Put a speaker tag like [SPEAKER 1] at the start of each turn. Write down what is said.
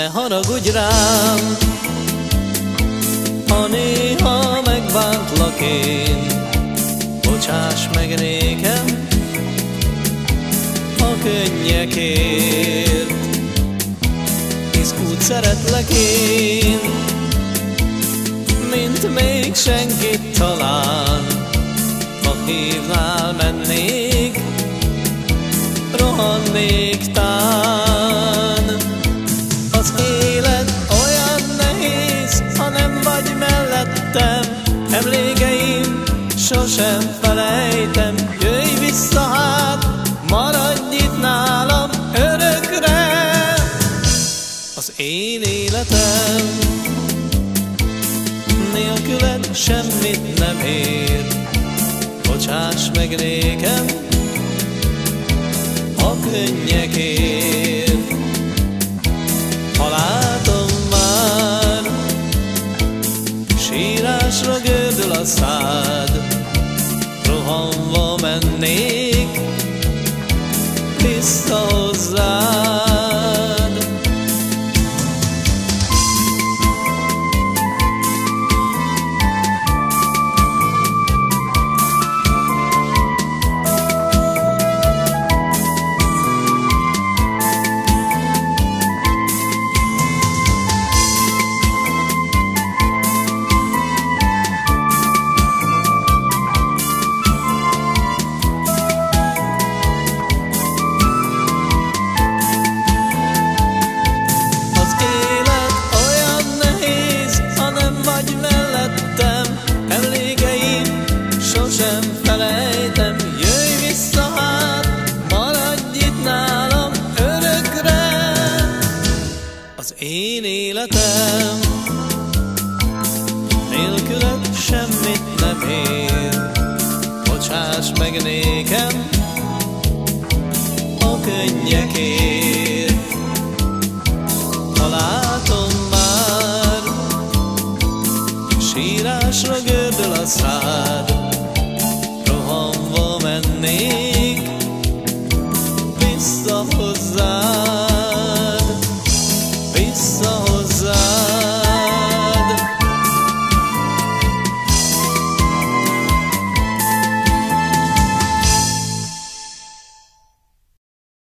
[SPEAKER 1] haragudj rám, ha néha megbántlak én, bocsáss meg nékem a könnyekért. Úgy szeretlek én, mint még senkit talán, ha hívnál mennék, rohannék tán. Én életem nélküled semmit nem ér. Bocsáss meg nékem, a könnyekért. Ha látom már, sírásra gördül a szád, rohanva mennék vissza én életem nélküled semmit nem ér. Bocsáss meg nékem a könnyekért. Ha látom már, sírásra gördül a szád,